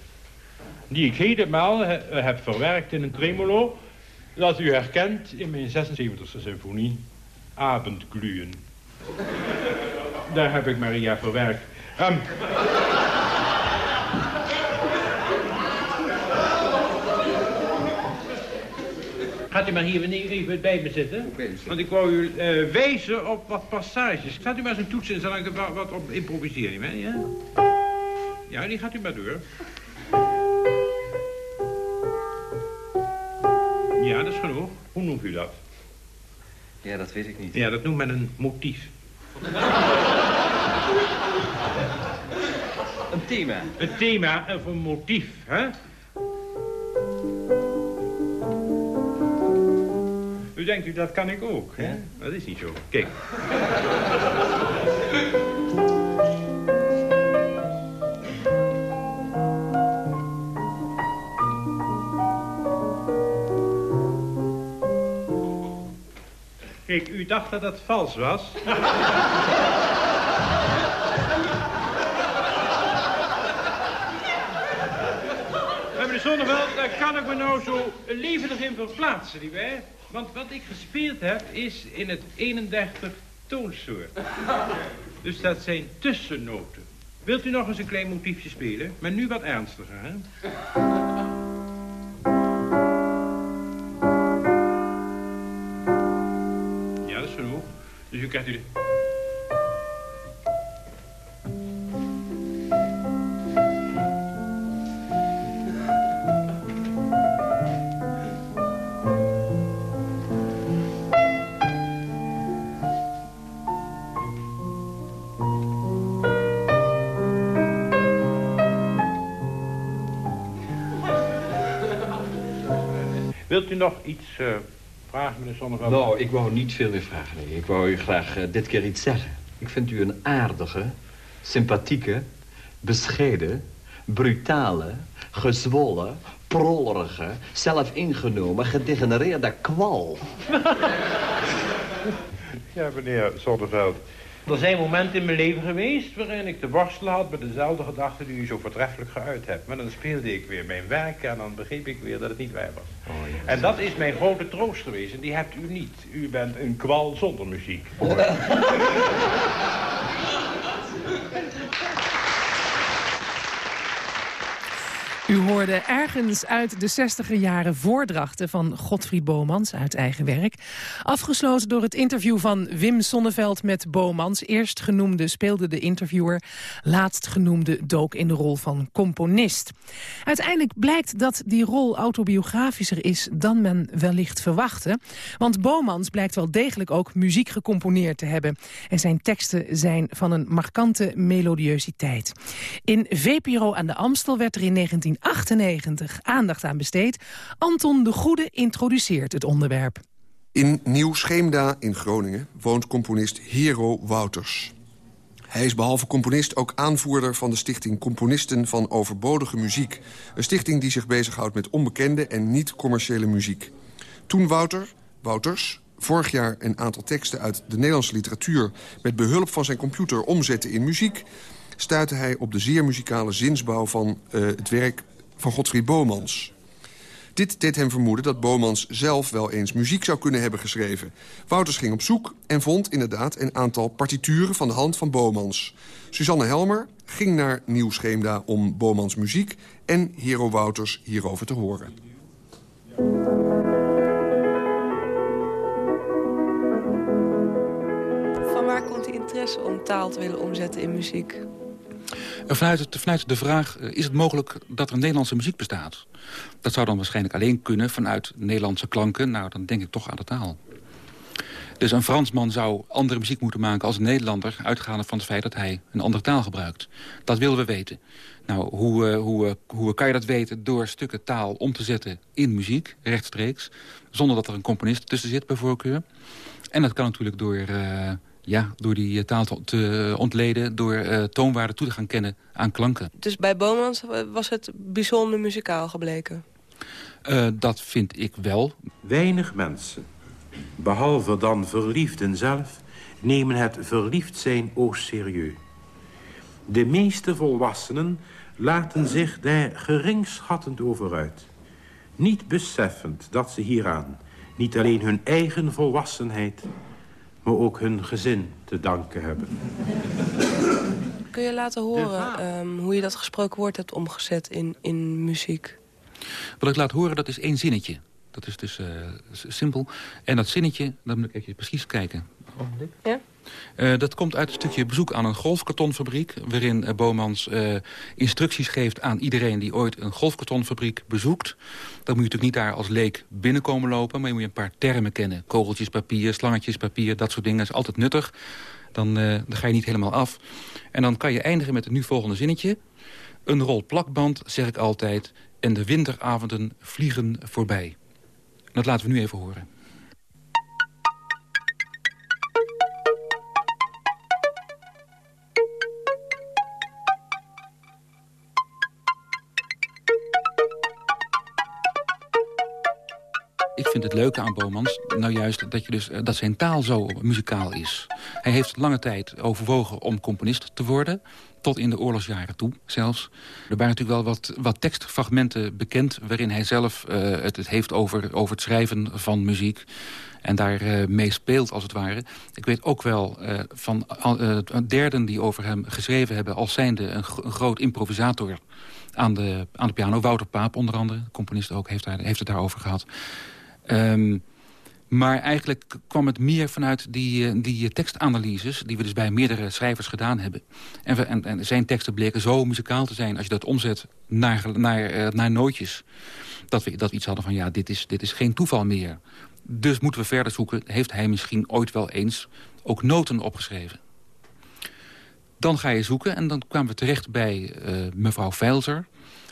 Die ik helemaal he, heb verwerkt in een tremolo... dat u herkent in mijn 76e symfonie, Abendglühen. Daar heb ik Maria verwerkt. Um, Gaat u maar hier even bij me zitten. Want ik wou u uh, wijzen op wat passages. Gaat u maar eens een toetsen en zal ik er wat, wat op improviseren. Hè? Ja? ja, die gaat u maar door. Ja, dat is genoeg. Hoe noemt u dat? Ja, dat weet ik niet. Ja, dat noemt men een motief. Een thema? Een thema of een motief, hè? U denkt u, dat kan ik ook, hè? Dat is niet zo. Kijk. Kijk, u dacht dat het vals was. Meneer Zonneveld, daar kan ik me nou zo levendig in verplaatsen, nietwaar? Want wat ik gespeeld heb is in het 31 toonsoort. Dus dat zijn tussennoten. Wilt u nog eens een klein motiefje spelen? Maar nu wat ernstiger, hè? Is genoeg. Dus krijgt u. Wilt u nog iets uh, vragen, meneer Zonneveld? Nou, ik wou niet veel meer vragen. Nee. Ik wou u graag uh, dit keer iets zeggen. Ik vind u een aardige, sympathieke, bescheiden, brutale, gezwollen, prollerige, zelfingenomen, gedegenereerde kwal. ja, meneer Zonneveld. Er zijn momenten in mijn leven geweest waarin ik te worstelen had met dezelfde gedachten die u zo voortreffelijk geuit hebt. Maar dan speelde ik weer mijn werk en dan begreep ik weer dat het niet waar was. Oh, en dat is mijn grote troost geweest en die hebt u niet. U bent een kwal zonder muziek. U hoorde ergens uit de 60 jaren voordrachten van Godfried Bomans uit eigen werk. Afgesloten door het interview van Wim Sonneveld met Bomans. Eerst genoemde speelde de interviewer, laatst genoemde dook in de rol van componist. Uiteindelijk blijkt dat die rol autobiografischer is dan men wellicht verwachtte. Want Bomans blijkt wel degelijk ook muziek gecomponeerd te hebben. En zijn teksten zijn van een markante melodieusiteit. In VPRO aan de Amstel werd er in 19 1998 aandacht aan besteed. Anton de Goede introduceert het onderwerp. In Nieuw Scheemda in Groningen woont componist Hero Wouters. Hij is behalve componist ook aanvoerder van de stichting Componisten van Overbodige Muziek. Een stichting die zich bezighoudt met onbekende en niet-commerciële muziek. Toen Wouter, Wouters vorig jaar een aantal teksten uit de Nederlandse literatuur... met behulp van zijn computer omzette in muziek stuitte hij op de zeer muzikale zinsbouw van uh, het werk van Godfried Bomans. Dit deed hem vermoeden dat Bomans zelf wel eens muziek zou kunnen hebben geschreven. Wouters ging op zoek en vond inderdaad een aantal partituren van de hand van Bomans. Susanne Helmer ging naar Nieuw Scheemda om Bomans muziek... en Hero Wouters hierover te horen. Van waar komt die interesse om taal te willen omzetten in muziek? Vanuit, vanuit de vraag, is het mogelijk dat er Nederlandse muziek bestaat? Dat zou dan waarschijnlijk alleen kunnen vanuit Nederlandse klanken. Nou, dan denk ik toch aan de taal. Dus een Fransman zou andere muziek moeten maken als een Nederlander... uitgaande van het feit dat hij een andere taal gebruikt. Dat willen we weten. Nou, hoe, uh, hoe, uh, hoe kan je dat weten? Door stukken taal om te zetten in muziek, rechtstreeks. Zonder dat er een componist tussen zit, bij voorkeur. En dat kan natuurlijk door, ja, door die taal te ontleden... door toonwaarden toe te gaan kennen aan klanken. Dus bij Bomans was het bijzonder muzikaal gebleken? dat vind ik wel. Weinig mensen behalve dan verliefden zelf, nemen het verliefd zijn o serieus. De meeste volwassenen laten zich daar geringschattend over uit. Niet beseffend dat ze hieraan niet alleen hun eigen volwassenheid... maar ook hun gezin te danken hebben. Kun je laten horen um, hoe je dat gesproken woord hebt omgezet in, in muziek? Wat ik laat horen, dat is één zinnetje. Dat is dus uh, simpel. En dat zinnetje, dan moet ik even precies kijken. Ja? Uh, dat komt uit een stukje bezoek aan een golfkartonfabriek... waarin uh, Bomans instructies geeft aan iedereen die ooit een golfkartonfabriek bezoekt. Dan moet je natuurlijk niet daar als leek binnenkomen lopen... maar je moet een paar termen kennen. Kogeltjes papier, slangetjes papier, dat soort dingen. Dat is altijd nuttig. Dan, dan ga je niet helemaal af. En dan kan je eindigen met het nu volgende zinnetje. Een rol plakband, zeg ik altijd... en de winteravonden vliegen voorbij. Dat laten we nu even horen. Het leuke aan Bomans nou juist dat, je dus, eh, dat zijn taal zo muzikaal is. Hij heeft lange tijd overwogen om componist te worden tot in de oorlogsjaren toe zelfs. Er waren natuurlijk wel wat, wat tekstfragmenten bekend... waarin hij zelf uh, het, heeft over, over het schrijven van muziek. En daar uh, mee speelt, als het ware. Ik weet ook wel uh, van derden die over hem geschreven hebben... als zijnde een, een groot improvisator aan de, aan piano. Wouter Paap onder andere, componist ook, heeft, heeft het daarover gehad. Um, maar eigenlijk kwam het meer vanuit die, eh, die tekstanalyses... die we dus bij meerdere schrijvers gedaan hebben. En, en, zijn teksten bleken zo muzikaal te zijn... als je dat omzet naar, naar, uh, naar nootjes... Dat we, dat iets hadden van, ja, dit is, dit is geen toeval meer. Dus moeten we verder zoeken. Heeft hij misschien ooit wel eens ook noten opgeschreven? Dan ga je zoeken en dan kwamen we terecht bij mevrouw Veilzer.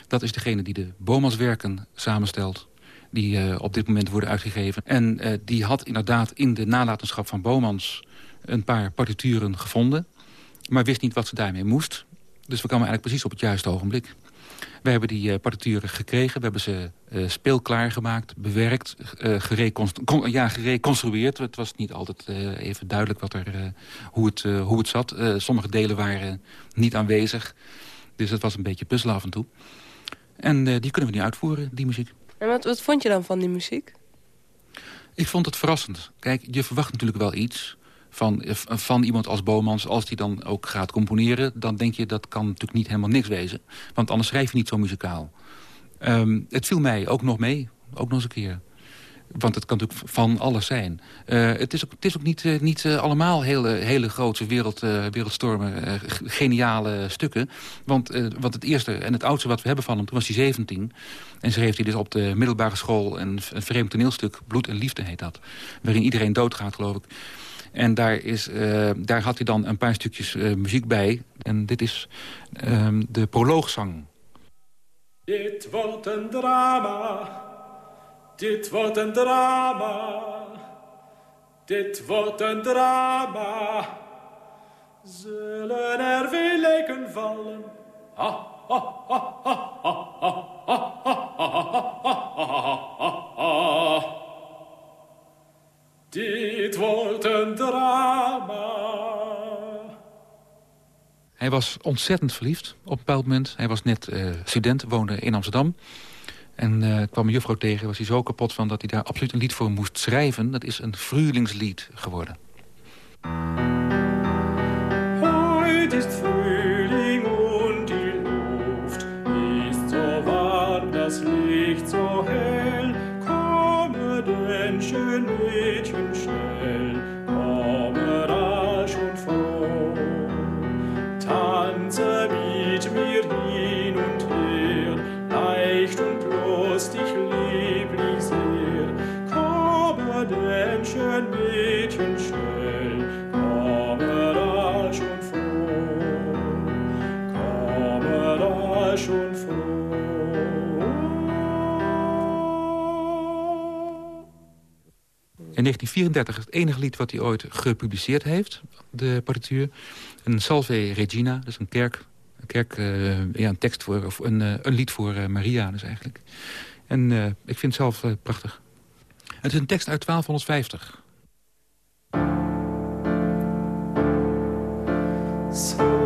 Dat is degene die de Bomaswerken samenstelt die uh, op dit moment worden uitgegeven. En uh, die had inderdaad in de nalatenschap van Bomans een paar partituren gevonden. Maar wist niet wat ze daarmee moest. Dus we kwamen eigenlijk precies op het juiste ogenblik. We hebben die uh, partituren gekregen. We hebben ze uh, speelklaar gemaakt, bewerkt, gereconstrueerd. Het was niet altijd even duidelijk wat er, hoe, het, hoe het zat. sommige delen waren niet aanwezig. Dus het was een beetje puzzelen af en toe. En die kunnen we nu uitvoeren, die muziek. En wat, wat vond je dan van die muziek? Ik vond het verrassend. Kijk, je verwacht natuurlijk wel iets van, van iemand als Bomans... als die dan ook gaat componeren... dan denk je, dat kan natuurlijk niet helemaal niks wezen. Want anders schrijf je niet zo muzikaal. Um, het viel mij ook nog mee, ook nog eens een keer. Want het kan natuurlijk van alles zijn. Uh, het, is ook, het is ook niet, uh, niet uh, allemaal hele, hele grote wereld, wereldstormen, geniale stukken. Want, want het eerste en het oudste wat we hebben van hem, toen was hij 17. En schreef hij dus op de middelbare school een, een vreemd toneelstuk. Bloed en Liefde heet dat. Waarin iedereen doodgaat, geloof ik. En daar, is, daar had hij dan een paar stukjes muziek bij. En dit is ehm, de proloogzang. Dit wordt een drama... Dit wordt een drama. Dit wordt een drama. Zullen er veel lijken vallen? Dit wordt een drama. Hij was ontzettend verliefd op een bepaald moment. Hij was net uh, student, woonde in Amsterdam. En uh, kwam een juffrouw tegen, was hij zo kapot van... dat hij daar absoluut een lied voor moest schrijven. Dat is een Frühlingslied geworden. 1934 is het enige lied wat hij ooit gepubliceerd heeft, de partituur. Een Salve Regina, dus een kerk, een, kerk, eh, ja, een tekst voor, of een, eh, een lied voor eh, Maria dus eigenlijk. En ik vind het zelf prachtig. Het is een tekst uit 1250. Salve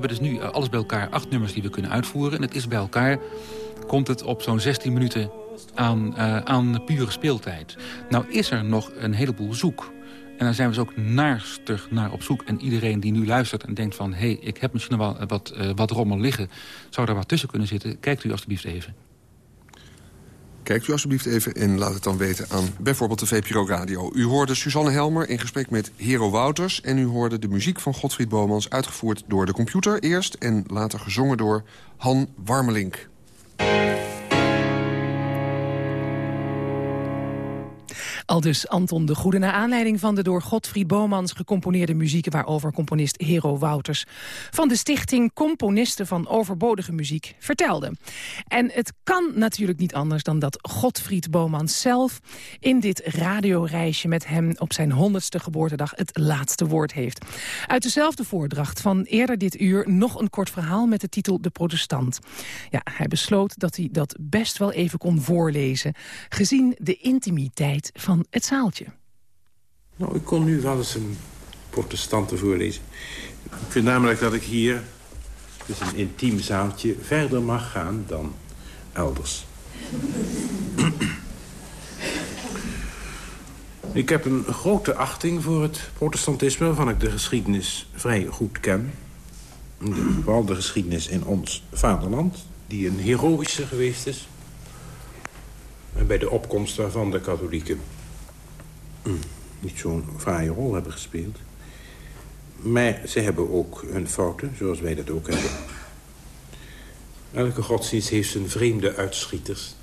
hebben dus nu eh, alles bij elkaar, acht nummers die we kunnen uitvoeren. En het is bij elkaar, komt het op zo'n 16 minuten aan, eh, aan pure speeltijd. Nou is er nog een heleboel zoek. En daar zijn we dus ook naarstig naar op zoek. En iedereen die nu luistert en denkt van... hé, hey, ik heb misschien nog wel wat, eh, wat rommel liggen. Zou daar wat tussen kunnen zitten? Kijkt u alstublieft even. Kijkt u alsjeblieft even en laat het dan weten aan bijvoorbeeld de VPRO Radio. U hoorde Suzanne Helmer in gesprek met Hero Wouters... en u hoorde de muziek van Godfried Bomans uitgevoerd door de computer eerst... en later gezongen door Han Warmelink. Aldus Anton de Goede, naar aanleiding van de door Godfried Bomans gecomponeerde muziek... waarover componist Hero Wouters van de stichting Componisten van Overbodige Muziek vertelde. En het kan natuurlijk niet anders dan dat Godfried Bomans zelf... in dit radioreisje met hem op zijn honderdste geboortedag het laatste woord heeft. Uit dezelfde voordracht van eerder dit uur nog een kort verhaal met de titel De Protestant. Ja, hij besloot dat hij dat best wel even kon voorlezen... gezien de intimiteit van het zaaltje. Nou, ik kon nu wel eens een protestanten voorlezen. Ik vind namelijk dat ik hier, dus een intiem zaaltje, verder mag gaan dan elders. Ik heb een grote achting voor het protestantisme... waarvan ik de geschiedenis vrij goed ken. Vooral de geschiedenis in ons vaderland... die een heroïsche geweest is. En bij de opkomst waarvan de katholieken... Niet zo'n fraaie rol hebben gespeeld. Maar ze hebben ook hun fouten, zoals wij dat ook hebben. Elke godsdienst heeft zijn vreemde uitschieters.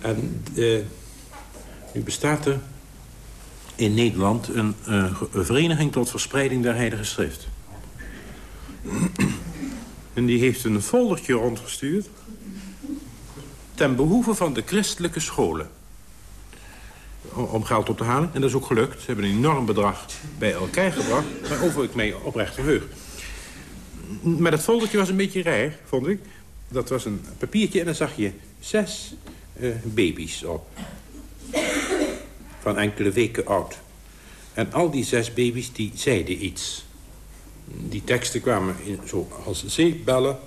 En eh, nu bestaat er in Nederland een, uh, een vereniging tot verspreiding der heilige schrift. en die heeft een foldertje rondgestuurd... ten behoeve van de christelijke scholen. Om geld op te halen. En dat is ook gelukt. Ze hebben een enorm bedrag bij elkaar gebracht. Waarover ik mij oprecht verheug. Maar dat foldertje was een beetje raar, vond ik. Dat was een papiertje en dan zag je zes uh, baby's op. Van enkele weken oud. En al die zes baby's die zeiden iets. Die teksten kwamen in, zo als zeebellen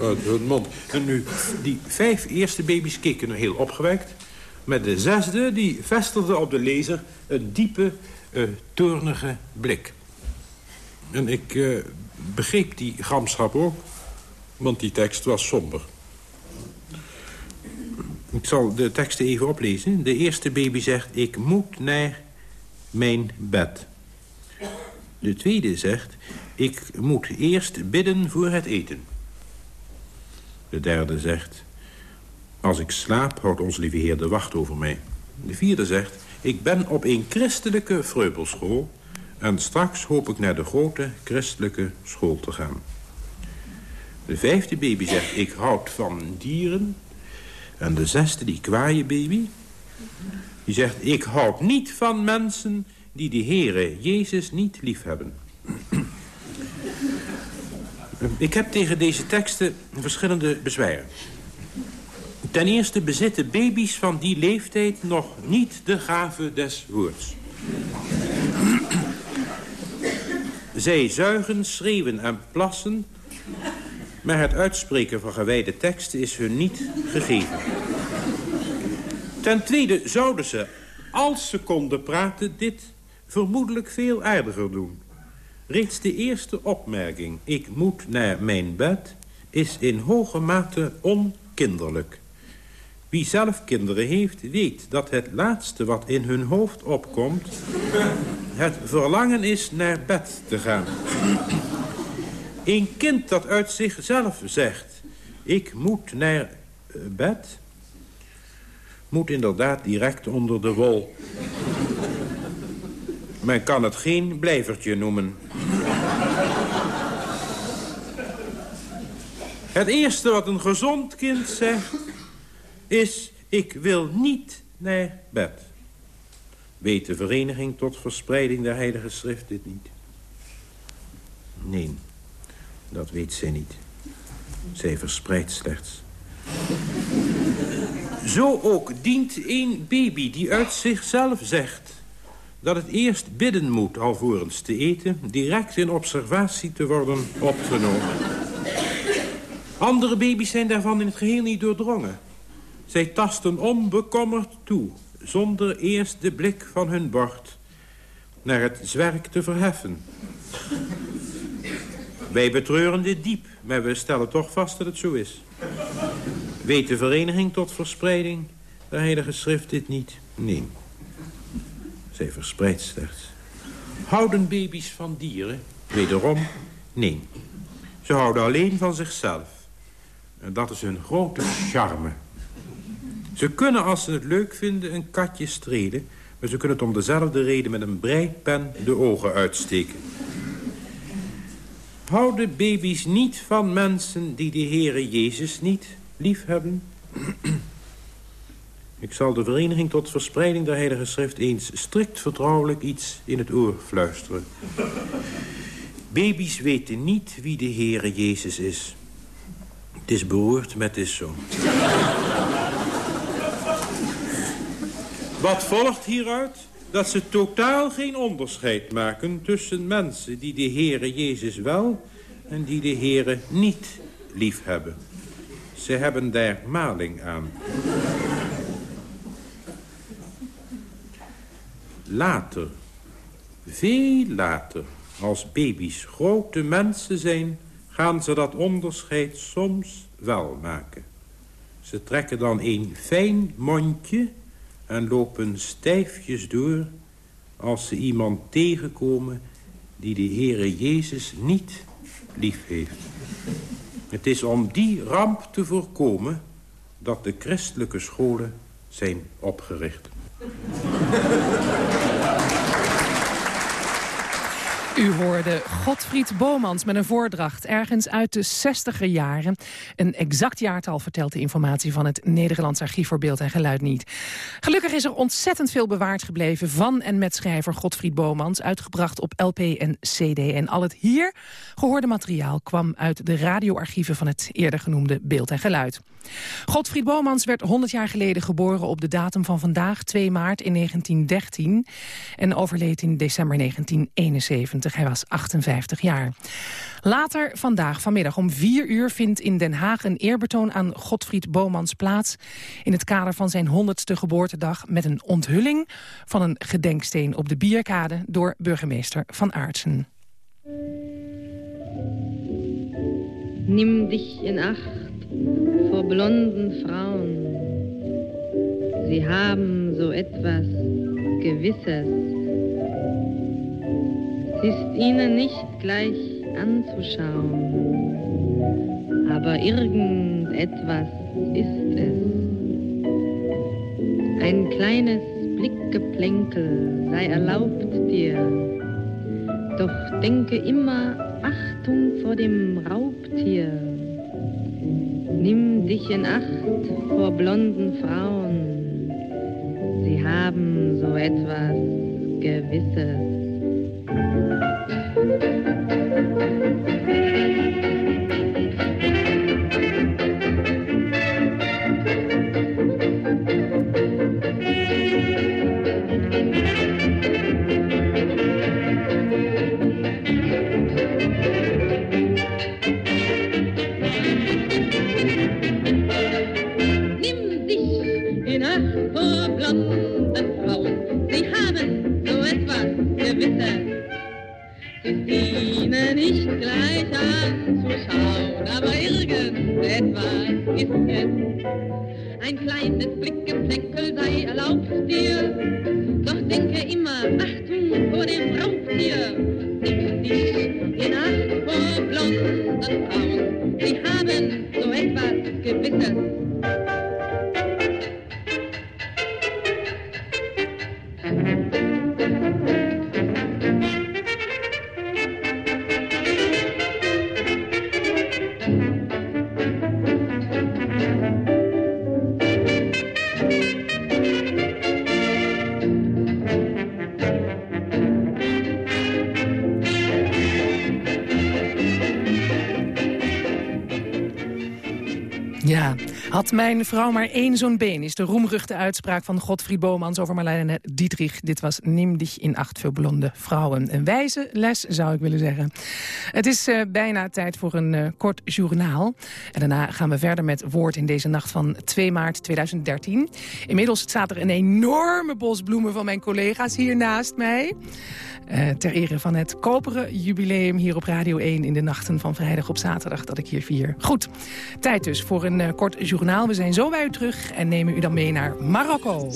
uit hun mond. En nu, die vijf eerste baby's keken heel opgewekt. Met de zesde, die vestigde op de lezer een diepe, uh, toornige blik. En ik uh, begreep die gramschap ook, want die tekst was somber. Ik zal de teksten even oplezen. De eerste baby zegt, ik moet naar mijn bed. De tweede zegt, ik moet eerst bidden voor het eten. De derde zegt, als ik slaap houdt ons lieve Heer de wacht over mij. De vierde zegt, ik ben op een christelijke vreubelschool... en straks hoop ik naar de grote christelijke school te gaan. De vijfde baby zegt, ik houd van dieren en de zesde, die kwaaie baby, die zegt... ik houd niet van mensen die de Heere Jezus niet liefhebben. ik heb tegen deze teksten verschillende bezwaren. Ten eerste bezitten baby's van die leeftijd nog niet de gave des woords. Zij zuigen, schreeuwen en plassen maar het uitspreken van gewijde teksten is hun niet gegeven. Ten tweede zouden ze, als ze konden praten, dit vermoedelijk veel aardiger doen. Reeds de eerste opmerking, ik moet naar mijn bed, is in hoge mate onkinderlijk. Wie zelf kinderen heeft, weet dat het laatste wat in hun hoofd opkomt... het verlangen is naar bed te gaan. Een kind dat uit zichzelf zegt... ik moet naar eh, bed... moet inderdaad direct onder de wol. Men kan het geen blijvertje noemen. Het eerste wat een gezond kind zegt... is, ik wil niet naar bed. Weet de vereniging tot verspreiding der heilige schrift dit niet? Nee. Dat weet zij niet. Zij verspreidt slechts. Zo ook dient een baby die uit zichzelf zegt... dat het eerst bidden moet alvorens te eten... direct in observatie te worden opgenomen. Andere baby's zijn daarvan in het geheel niet doordrongen. Zij tasten onbekommerd toe... zonder eerst de blik van hun bord naar het zwerk te verheffen. Wij betreuren dit diep, maar we stellen toch vast dat het zo is. Weet de vereniging tot verspreiding de heilige schrift dit niet? Nee. Zij verspreidt slechts. Houden baby's van dieren? Wederom, nee. Ze houden alleen van zichzelf. En dat is hun grote charme. Ze kunnen, als ze het leuk vinden, een katje strelen... maar ze kunnen het om dezelfde reden met een breipen de ogen uitsteken. Houden baby's niet van mensen die de Heere Jezus niet lief hebben? Ik zal de Vereniging tot Verspreiding der Heilige Schrift... eens strikt vertrouwelijk iets in het oor fluisteren. Baby's weten niet wie de Heere Jezus is. Het is beroerd, maar het is zo. Wat volgt hieruit? Dat ze totaal geen onderscheid maken tussen mensen die de Heere Jezus wel en die de Heere niet lief hebben. Ze hebben daar maling aan. Later, veel later, als baby's grote mensen zijn... gaan ze dat onderscheid soms wel maken. Ze trekken dan een fijn mondje en lopen stijfjes door... als ze iemand tegenkomen die de Heere Jezus niet lief heeft. Het is om die ramp te voorkomen dat de christelijke scholen zijn opgericht. U hoorde Godfried Bomans met een voordracht ergens uit de 60er jaren. Een exact jaartal vertelt de informatie van het Nederlands Archief voor Beeld en Geluid niet. Gelukkig is er ontzettend veel bewaard gebleven van en met schrijver Godfried Bomans, uitgebracht op LP en CD. En al het hier gehoorde materiaal kwam uit de radioarchieven van het eerder genoemde Beeld en Geluid. Godfried Bomans werd 100 jaar geleden geboren op de datum van vandaag, 2 maart in 1913. En overleed in december 1971. Hij was 58 jaar. Later vandaag, vanmiddag om 4 uur, vindt in Den Haag een eerbetoon aan Godfried Bomans plaats. In het kader van zijn 100ste geboortedag met een onthulling van een gedenksteen op de Bierkade door burgemeester Van Aartsen. Nimm dich in acht vor blonden Frauen. Sie haben so etwas Gewisses. Ist ihnen nicht gleich anzuschauen, aber irgendetwas ist es. Ein kleines Blickgeplänkel sei erlaubt dir, doch denke immer Achtung vor dem Raubtier. Nimm dich in Acht vor blonden Frauen. Sie haben so etwas Gewisses. Nimm Ein kleines Blickgeplänkel mijn vrouw maar één zo'n been... is de roemruchte uitspraak van Godfried Bomans over Marlene Dietrich. Dit was Nimm in acht voor blonde vrouwen. Een wijze les, zou ik willen zeggen. Het is eh, bijna tijd voor een eh, kort journaal. En daarna gaan we verder met Woord in deze nacht van 2 maart 2013. Inmiddels staat er een enorme bos bloemen van mijn collega's hier naast mij. Eh, ter ere van het koperen jubileum hier op Radio 1... in de nachten van vrijdag op zaterdag dat ik hier vier. Goed, tijd dus voor een kort journaal. We zijn zo bij u terug en nemen u dan mee naar Marokko.